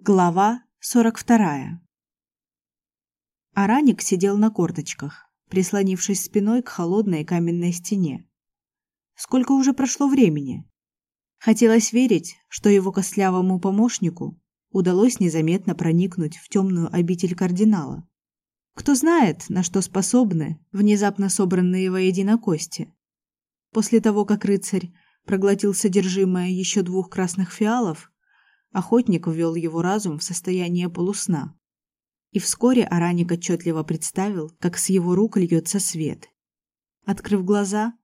Глава 42. Араник сидел на корточках, прислонившись спиной к холодной каменной стене. Сколько уже прошло времени? Хотелось верить, что его костлявому помощнику удалось незаметно проникнуть в темную обитель кардинала. Кто знает, на что способны внезапно собранные воедино кости. После того, как рыцарь проглотил содержимое еще двух красных фиалов, Охотник ввел его разум в состояние полусна. И вскоре Араник отчетливо представил, как с его рук льется свет. Открыв глаза,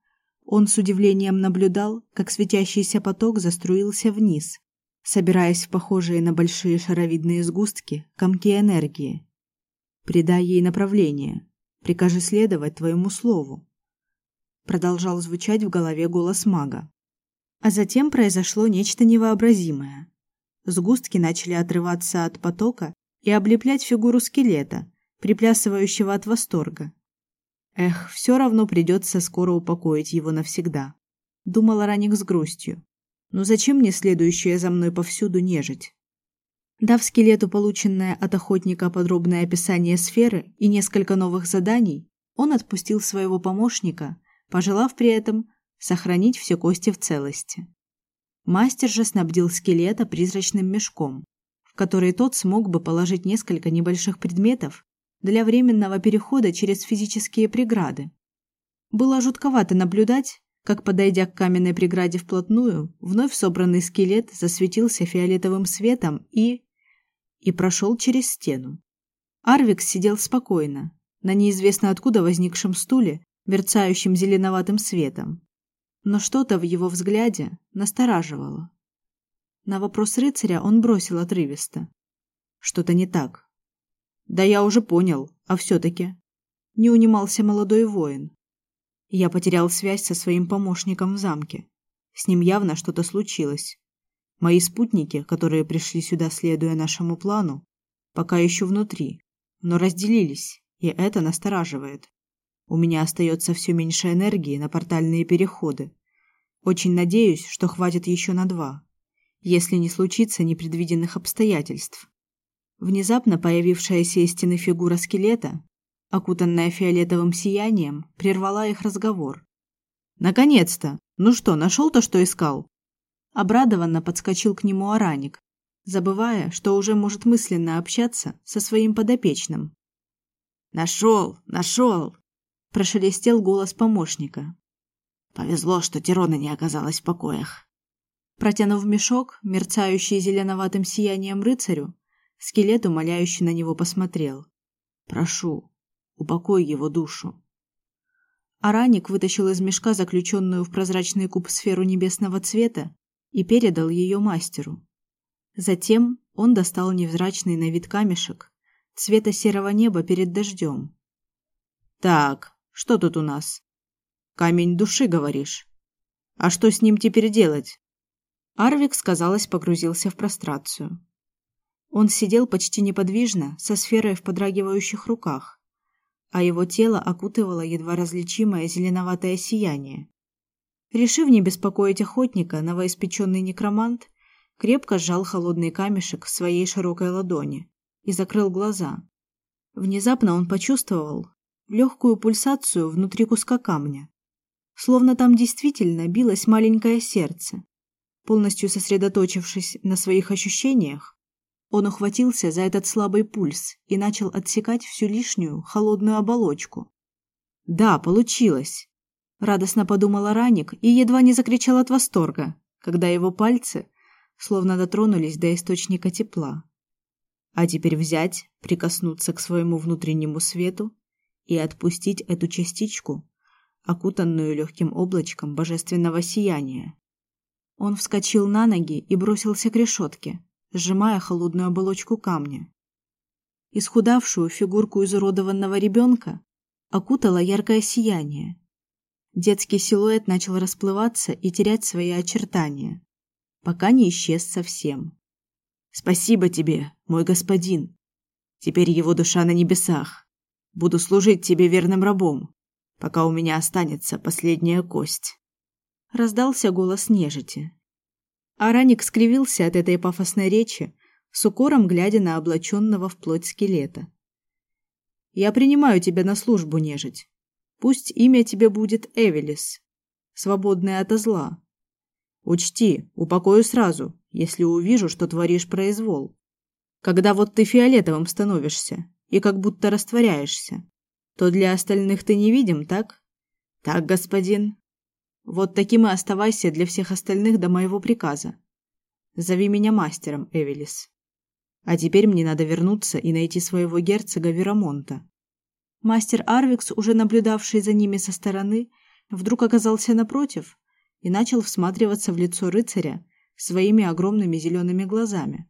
он с удивлением наблюдал, как светящийся поток заструился вниз, собираясь в похожие на большие шаровидные сгустки комки энергии. «Придай ей направление. Прикажи следовать твоему слову», продолжал звучать в голове голос мага. А затем произошло нечто невообразимое. Сгустки начали отрываться от потока и облеплять фигуру скелета, приплясывающего от восторга. Эх, все равно придется скоро упокоить его навсегда, думала Раник с грустью. Но зачем мне следующая за мной повсюду нежить? Дав скелету полученное от охотника подробное описание сферы и несколько новых заданий, он отпустил своего помощника, пожелав при этом сохранить все кости в целости. Мастер же снабдил скелета призрачным мешком, в который тот смог бы положить несколько небольших предметов для временного перехода через физические преграды. Было жутковато наблюдать, как, подойдя к каменной преграде вплотную, вновь собранный скелет засветился фиолетовым светом и... и прошел через стену. Арвикс сидел спокойно, на неизвестно откуда возникшем стуле, мерцающем зеленоватым светом но что-то в его взгляде настораживало. На вопрос рыцаря он бросил отрывисто: "Что-то не так". "Да я уже понял, а все таки не унимался молодой воин. Я потерял связь со своим помощником в замке. С ним явно что-то случилось. Мои спутники, которые пришли сюда следуя нашему плану, пока еще внутри, но разделились, и это настораживает. У меня остается все меньше энергии на портальные переходы. Очень надеюсь, что хватит еще на два, если не случится непредвиденных обстоятельств. Внезапно появившаяся из стены фигура скелета, окутанная фиолетовым сиянием, прервала их разговор. Наконец-то. Ну что, нашел то, что искал? Обрадованно подскочил к нему Араник, забывая, что уже может мысленно общаться со своим подопечным. Нашел, нашел! прошелестел голос помощника. Повезло, что Тирона не оказалась в покоях. Протянув мешок, мерцающий зеленоватым сиянием рыцарю, скелет умоляюще на него посмотрел. Прошу, упокой его душу. Араник вытащил из мешка заключенную в прозрачный куб сферу небесного цвета и передал ее мастеру. Затем он достал невзрачный на вид камешек цвета серого неба перед дождем. Так, что тут у нас? Камень души, говоришь? А что с ним теперь делать? Арвик, казалось, погрузился в прострацию. Он сидел почти неподвижно, со сферой в подрагивающих руках, а его тело окутывало едва различимое зеленоватое сияние. Решив не беспокоить охотника, новоиспеченный некромант крепко сжал холодный камешек в своей широкой ладони и закрыл глаза. Внезапно он почувствовал, легкую пульсацию внутри куска камня. Словно там действительно билось маленькое сердце. Полностью сосредоточившись на своих ощущениях, он ухватился за этот слабый пульс и начал отсекать всю лишнюю холодную оболочку. Да, получилось, радостно подумала Раник и едва не закричал от восторга, когда его пальцы словно дотронулись до источника тепла. А теперь взять, прикоснуться к своему внутреннему свету и отпустить эту частичку, окутанную легким облачком божественного сияния. Он вскочил на ноги и бросился к решетке, сжимая холодную оболочку камня. Исхудавшую фигурку изуродованного ребенка окутало яркое сияние. Детский силуэт начал расплываться и терять свои очертания, пока не исчез совсем. Спасибо тебе, мой господин. Теперь его душа на небесах. Буду служить тебе верным рабом, пока у меня останется последняя кость. Раздался голос нежити. Араник скривился от этой пафосной речи, с укором глядя на облаченного в плоть скелета. «Я принимаю тебя на службу, нежить. Пусть имя тебе будет Эвелис, свободная ото зла. Учти, упокою сразу, если увижу, что творишь произвол. Когда вот ты фиолетовым становишься и как будто растворяешься, то для остальных ты невидим, так? Так, господин. Вот таким и оставайся для всех остальных до моего приказа. Зови меня мастером, Эвелис. А теперь мне надо вернуться и найти своего герцога Верамонта. Мастер Арвикс, уже наблюдавший за ними со стороны, вдруг оказался напротив и начал всматриваться в лицо рыцаря своими огромными зелеными глазами.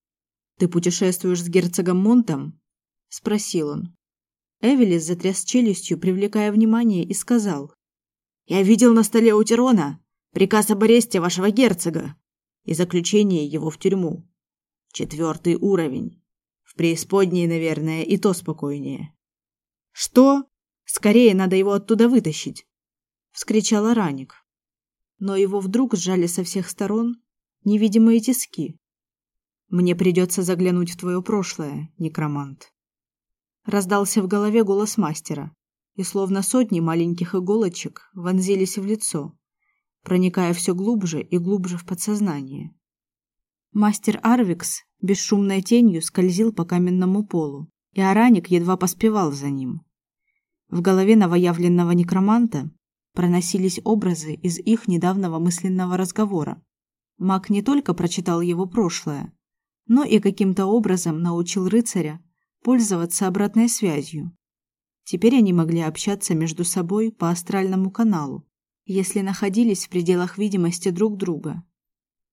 Ты путешествуешь с герцогом Монтом? спросил он. Эвелис затряс челюстью, привлекая внимание, и сказал: "Я видел на столе у Тирона приказ об аресте вашего герцога и заключение его в тюрьму. Четвертый уровень. В преисподней, наверное, и то спокойнее. Что? Скорее надо его оттуда вытащить, вскричал Раник. Но его вдруг сжали со всех сторон невидимые тиски. Мне придется заглянуть в твое прошлое, некромант. Раздался в голове голос мастера, и словно сотни маленьких иголочек вонзились в лицо, проникая все глубже и глубже в подсознание. Мастер Арвикс бесшумной тенью скользил по каменному полу, и Араник едва поспевал за ним. В голове новоявленного некроманта проносились образы из их недавнего мысленного разговора. Маг не только прочитал его прошлое, но и каким-то образом научил рыцаря пользоваться обратной связью. Теперь они могли общаться между собой по астральному каналу, если находились в пределах видимости друг друга.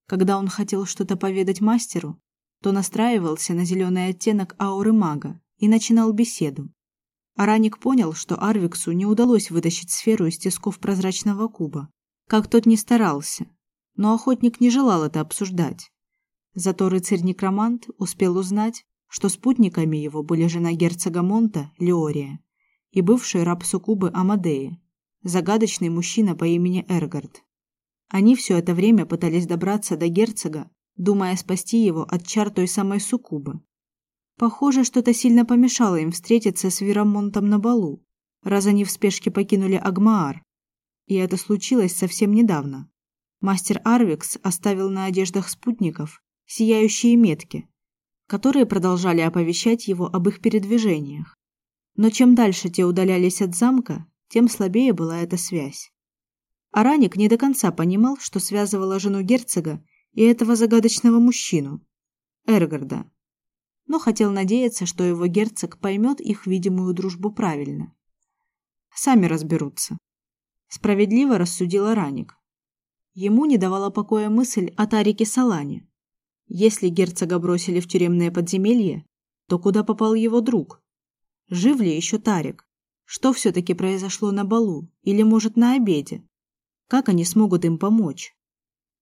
Когда он хотел что-то поведать мастеру, то настраивался на зеленый оттенок ауры мага и начинал беседу. Араник понял, что Арвиксу не удалось вытащить сферу из тисков прозрачного куба, как тот не старался. Но охотник не желал это обсуждать. Зато рыцарь-некромант успел узнать, что спутниками его были жена герцога Монта, Леория, и бывший раб Сукубы Амадеи, загадочный мужчина по имени Эргард. Они все это время пытались добраться до герцога, думая спасти его от чар той самой суккубы. Похоже, что-то сильно помешало им встретиться с Верамонтом на балу, раз они в спешке покинули Агмаар. И это случилось совсем недавно. Мастер Арвикс оставил на одеждах спутников сияющие метки, которые продолжали оповещать его об их передвижениях. Но чем дальше те удалялись от замка, тем слабее была эта связь. Араник не до конца понимал, что связывало жену герцога и этого загадочного мужчину, Эргарда. Но хотел надеяться, что его герцог поймет их видимую дружбу правильно. Сами разберутся. Справедливо рассудил Араник. Ему не давала покоя мысль о Тарике Салане. Если герцога бросили в тюремное подземелье, то куда попал его друг? Жив ли еще Тарик? Что все таки произошло на балу или, может, на обеде? Как они смогут им помочь?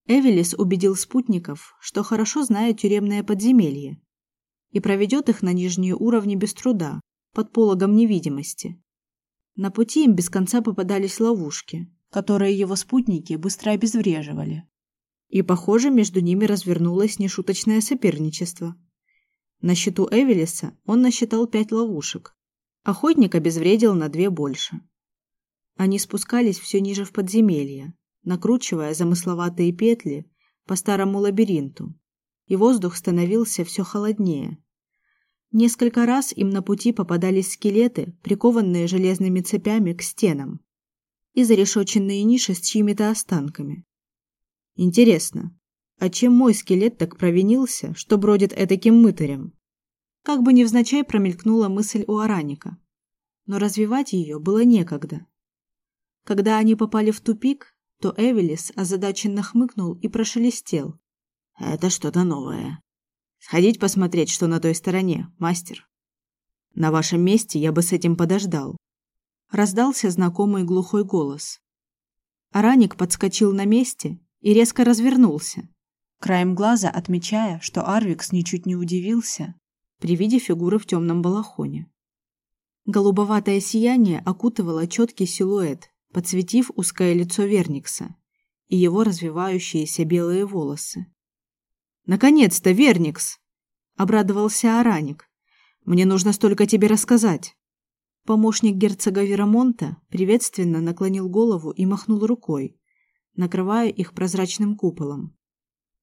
Эвелис убедил спутников, что хорошо знает тюремное подземелье и проведет их на нижние уровни без труда, под пологом невидимости. На пути им без конца попадались ловушки, которые его спутники быстро обезвреживали. И, похоже, между ними развернулось нешуточное соперничество. На счету Эвелиса он насчитал пять ловушек. Охотник обезвредил на две больше. Они спускались все ниже в подземелье, накручивая замысловатые петли по старому лабиринту, и воздух становился все холоднее. Несколько раз им на пути попадались скелеты, прикованные железными цепями к стенам, и зарешоченные ниши с чьими-то останками. Интересно, а чем мой скелет так провинился, что бродит этаким мытарем? Как бы невзначай промелькнула мысль у Араника, но развивать ее было некогда. Когда они попали в тупик, то Эвелис озадаченно хмыкнул и прошелестел: "Это что-то новое. Сходить посмотреть, что на той стороне, мастер. На вашем месте я бы с этим подождал". Раздался знакомый глухой голос. Араник подскочил на месте и резко развернулся, краем глаза отмечая, что Арвикс ничуть не удивился при виде фигуры в темном балахоне. Голубоватое сияние окутывало четкий силуэт, подсветив узкое лицо Верникса и его развивающиеся белые волосы. Наконец-то, Верникс, обрадовался Араник. Мне нужно столько тебе рассказать. Помощник герцога Верамонта приветственно наклонил голову и махнул рукой, накрывая их прозрачным куполом.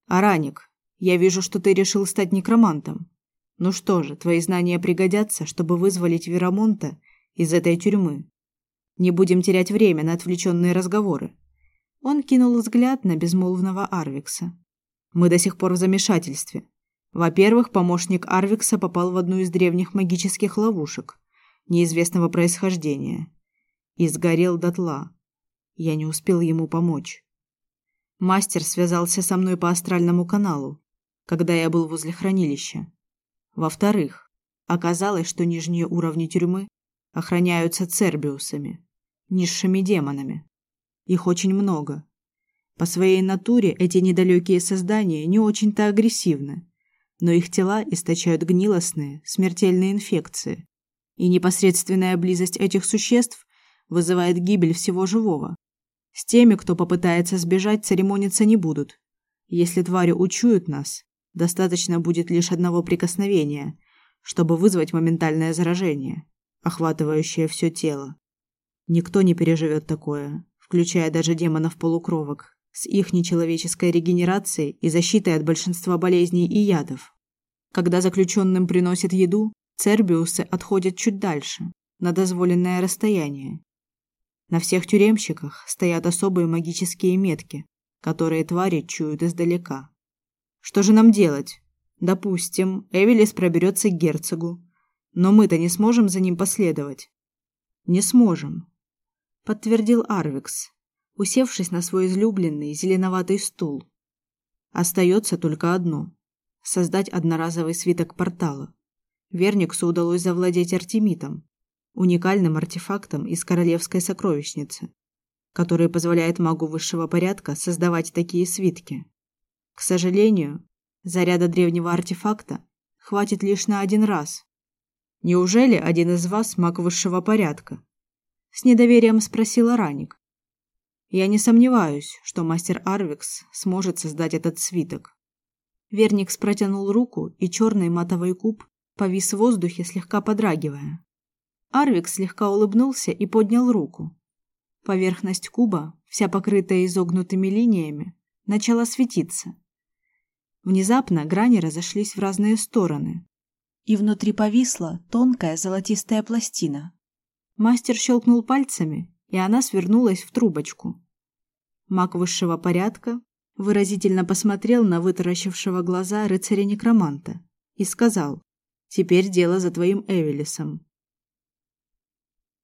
Араник, я вижу, что ты решил стать некромантом. Ну что же, твои знания пригодятся, чтобы вызволить Верамонта из этой тюрьмы. Не будем терять время на отвлеченные разговоры. Он кинул взгляд на безмолвного Арвикса. Мы до сих пор в замешательстве. Во-первых, помощник Арвикса попал в одну из древних магических ловушек неизвестного происхождения и сгорел дотла. Я не успел ему помочь. Мастер связался со мной по астральному каналу, когда я был возле хранилища. Во-вторых, оказалось, что нижние уровни тюрьмы охраняются цербиусами, низшими демонами. Их очень много. По своей натуре эти недалекие создания не очень-то агрессивны, но их тела источают гнилостные, смертельные инфекции. И непосредственная близость этих существ вызывает гибель всего живого. С теми, кто попытается сбежать, церемониться не будут. Если твари учуют нас, достаточно будет лишь одного прикосновения, чтобы вызвать моментальное заражение, охватывающее все тело. Никто не переживет такое, включая даже демонов-полукровок, с их нечеловеческой регенерацией и защитой от большинства болезней и ядов. Когда заключенным приносят еду, цербиусы отходят чуть дальше, на дозволенное расстояние. На всех тюремщиках стоят особые магические метки, которые твари чуют издалека. Что же нам делать? Допустим, Эвелис проберется к герцогу, но мы-то не сможем за ним последовать. Не сможем, подтвердил Арвикс, усевшись на свой излюбленный зеленоватый стул. Остается только одно создать одноразовый свиток портала. Верниксу удалось завладеть артемитом, уникальным артефактом из королевской сокровищницы, который позволяет магу высшего порядка создавать такие свитки. К сожалению, заряда древнего артефакта хватит лишь на один раз. Неужели один из вас маг высшего порядка? С недоверием спросила Раник. Я не сомневаюсь, что мастер Арвикс сможет создать этот свиток. Верникс протянул руку, и черный матовый куб повис в воздухе, слегка подрагивая. Арвикс слегка улыбнулся и поднял руку. Поверхность куба, вся покрытая изогнутыми линиями, начала светиться. Внезапно грани разошлись в разные стороны, и внутри повисла тонкая золотистая пластина. Мастер щелкнул пальцами, и она свернулась в трубочку. Маг высшего порядка выразительно посмотрел на вытаращившего глаза рыцаря-некроманта и сказал: "Теперь дело за твоим Эвелисом.